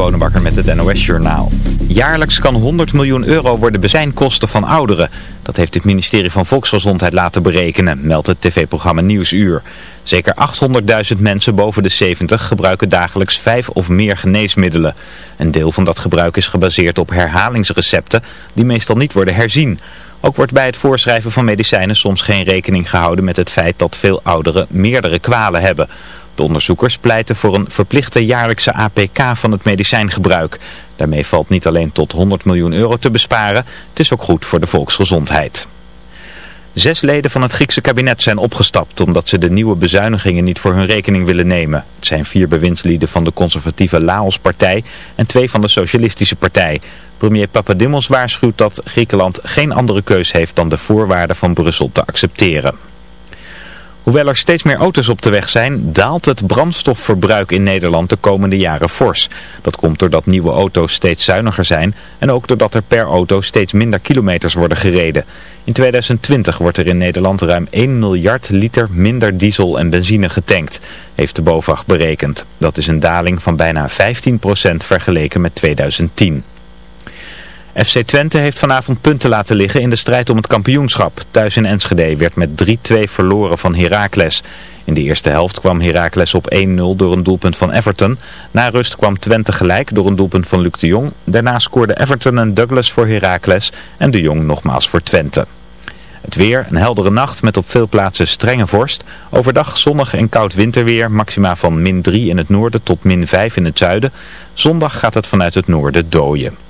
Bonenbakker met het NOS Journaal. Jaarlijks kan 100 miljoen euro worden bezijnkosten van ouderen. Dat heeft het ministerie van Volksgezondheid laten berekenen, meldt het tv-programma Nieuwsuur. Zeker 800.000 mensen boven de 70 gebruiken dagelijks vijf of meer geneesmiddelen. Een deel van dat gebruik is gebaseerd op herhalingsrecepten die meestal niet worden herzien. Ook wordt bij het voorschrijven van medicijnen soms geen rekening gehouden met het feit dat veel ouderen meerdere kwalen hebben. De onderzoekers pleiten voor een verplichte jaarlijkse APK van het medicijngebruik. Daarmee valt niet alleen tot 100 miljoen euro te besparen, het is ook goed voor de volksgezondheid. Zes leden van het Griekse kabinet zijn opgestapt omdat ze de nieuwe bezuinigingen niet voor hun rekening willen nemen. Het zijn vier bewindslieden van de conservatieve Laos-partij en twee van de socialistische partij. Premier Papadimos waarschuwt dat Griekenland geen andere keus heeft dan de voorwaarden van Brussel te accepteren. Hoewel er steeds meer auto's op de weg zijn, daalt het brandstofverbruik in Nederland de komende jaren fors. Dat komt doordat nieuwe auto's steeds zuiniger zijn en ook doordat er per auto steeds minder kilometers worden gereden. In 2020 wordt er in Nederland ruim 1 miljard liter minder diesel en benzine getankt, heeft de BOVAG berekend. Dat is een daling van bijna 15% vergeleken met 2010. FC Twente heeft vanavond punten laten liggen in de strijd om het kampioenschap. Thuis in Enschede werd met 3-2 verloren van Heracles. In de eerste helft kwam Heracles op 1-0 door een doelpunt van Everton. Na rust kwam Twente gelijk door een doelpunt van Luc de Jong. Daarna scoorde Everton en Douglas voor Heracles en de Jong nogmaals voor Twente. Het weer, een heldere nacht met op veel plaatsen strenge vorst. Overdag zonnig en koud winterweer, maxima van min 3 in het noorden tot min 5 in het zuiden. Zondag gaat het vanuit het noorden dooien.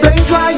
brains right.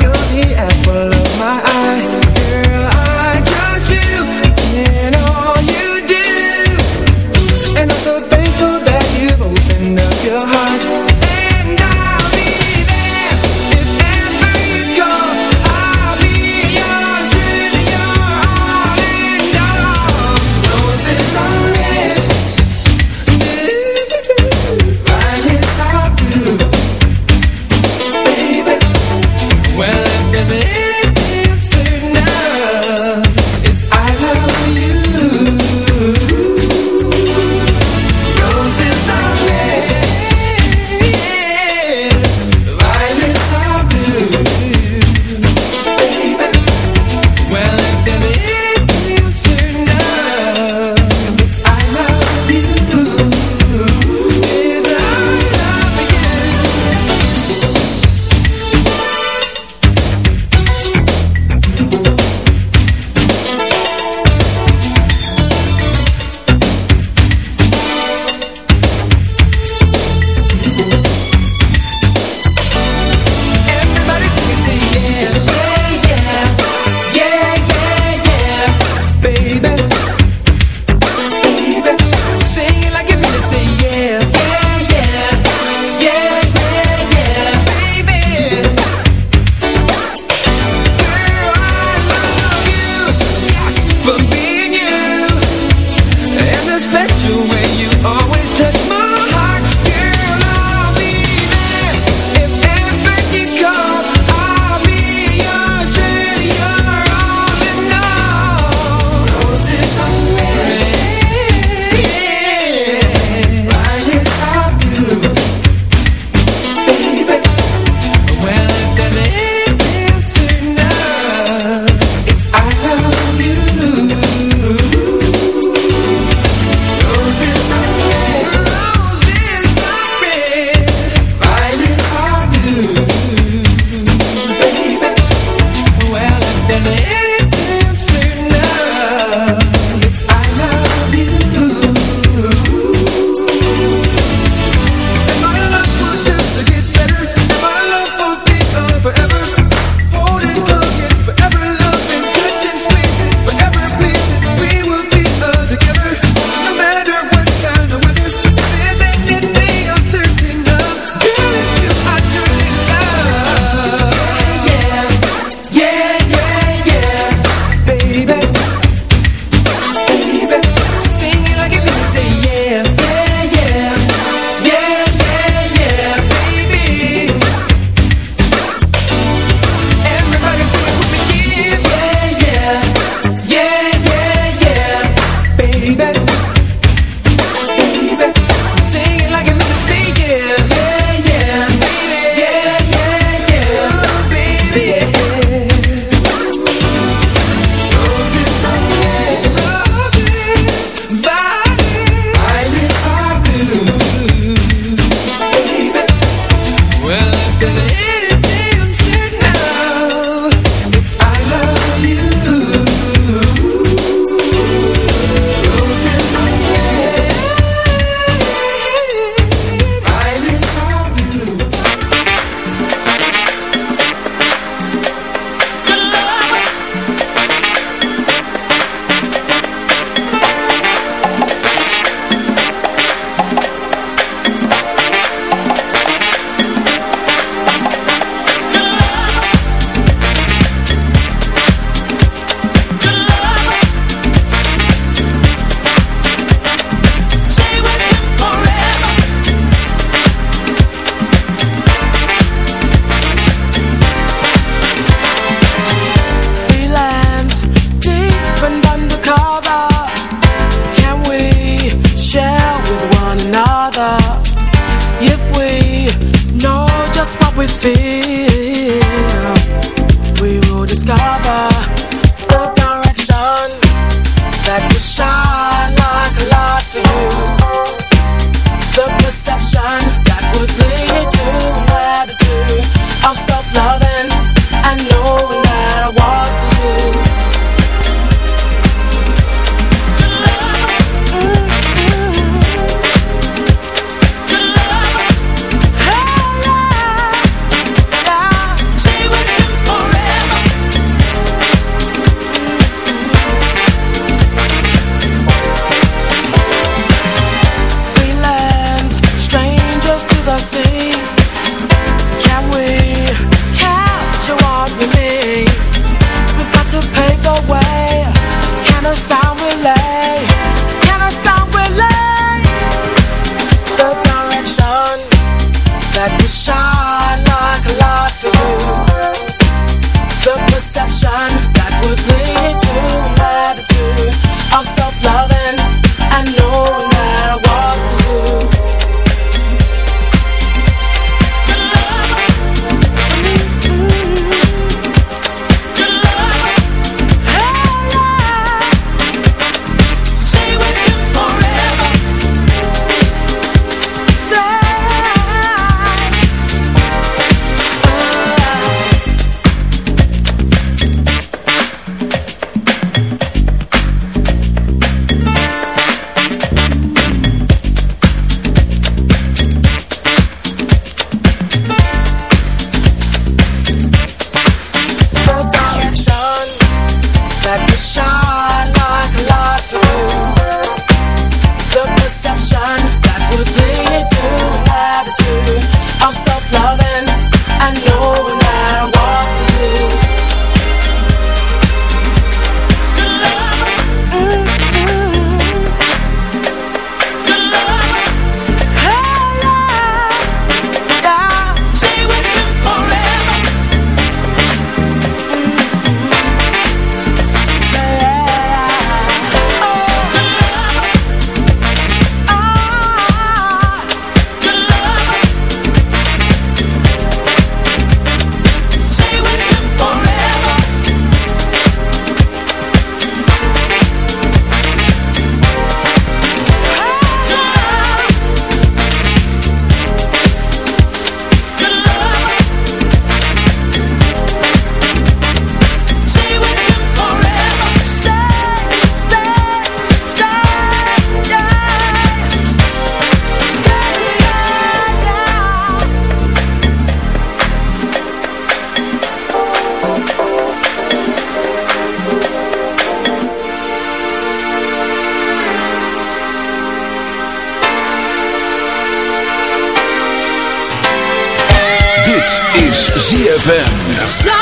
ZFM.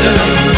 do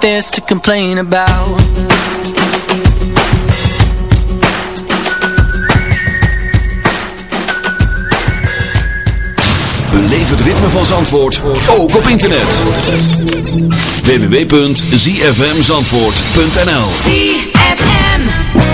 like this to complain about. Beleef het ritme van Zandvoort, ook op internet. www.zfmzandvoort.nl ZFM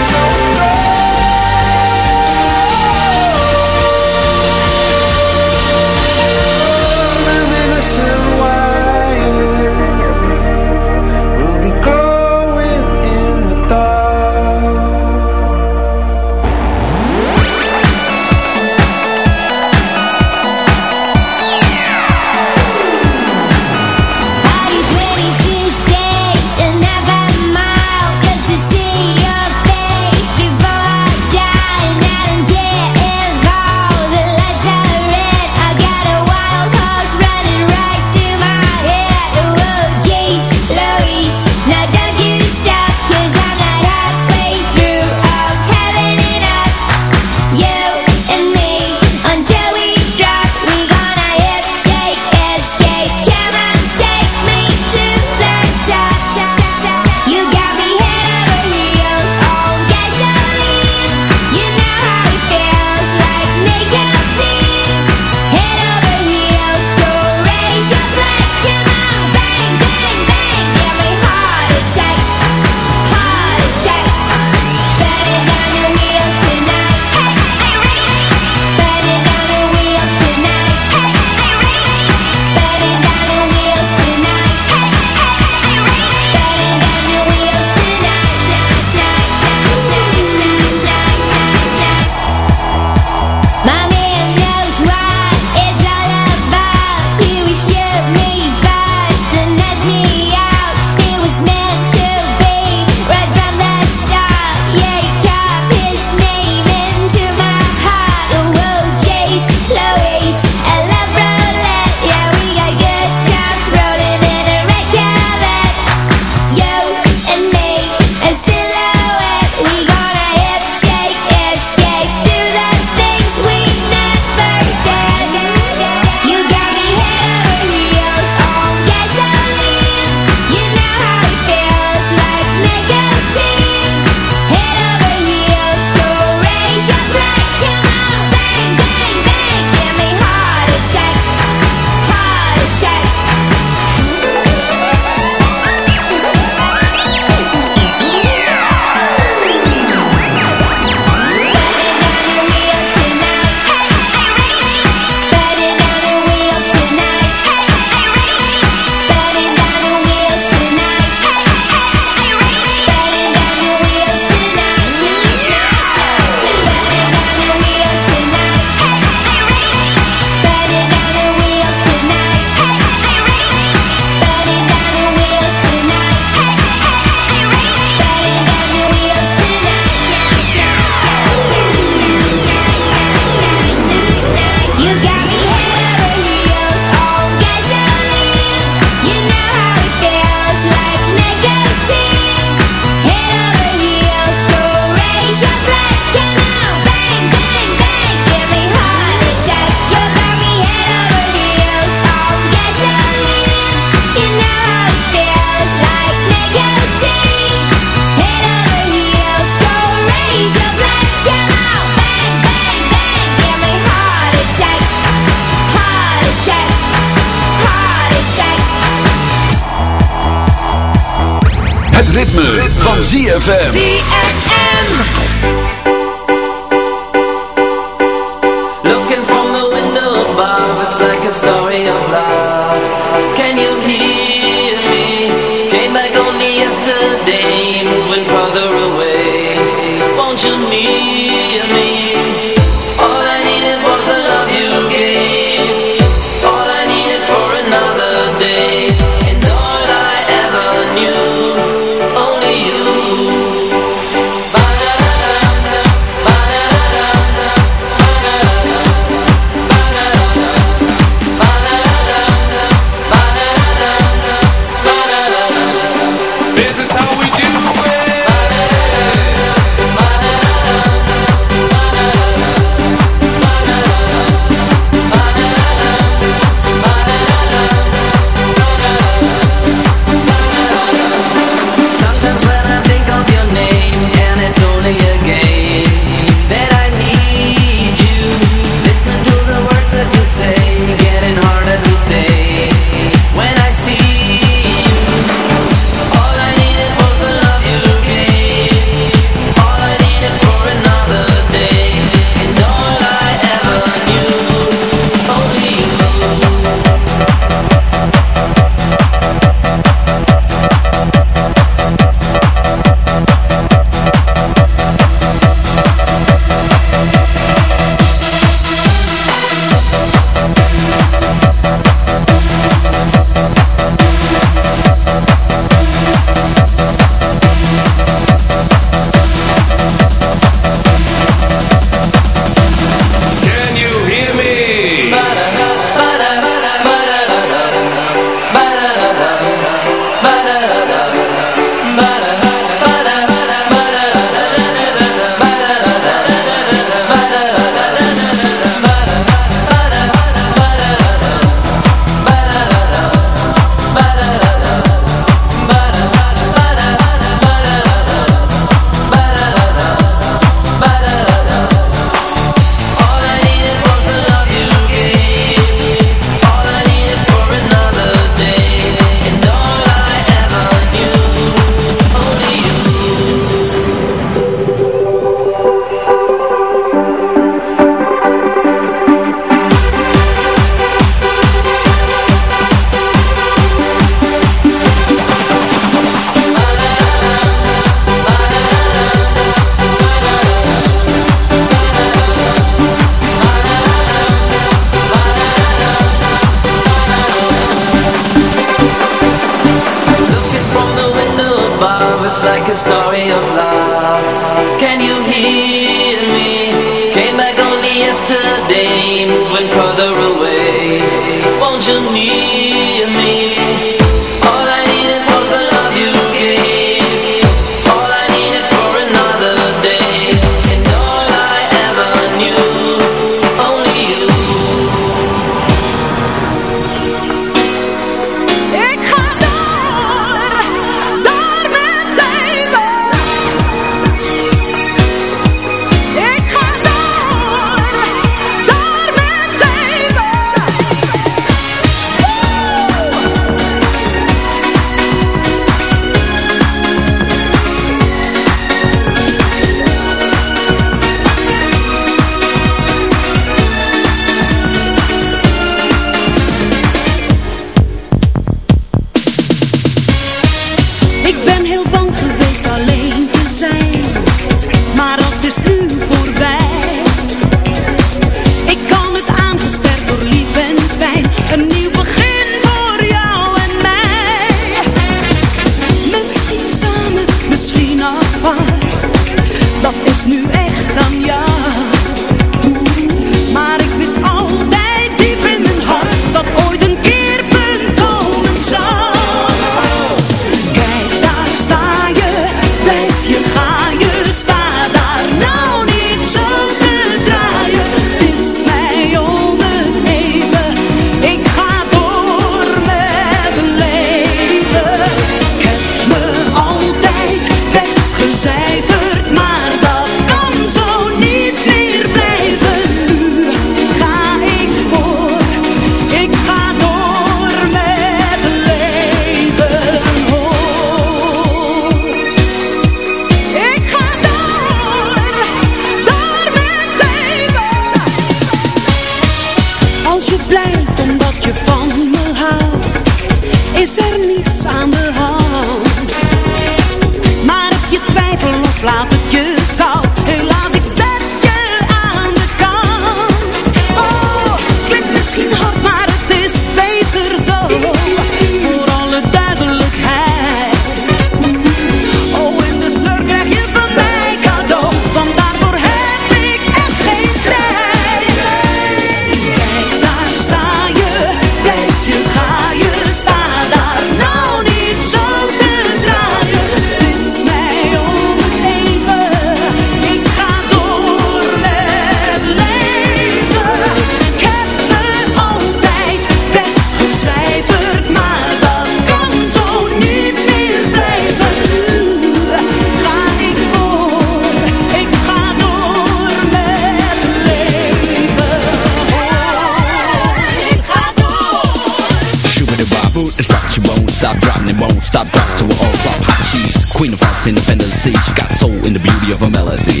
stop, drop to an all-flop hot cheese. Queen of hearts, independent sea. She got soul in the beauty of her melody.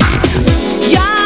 Yeah!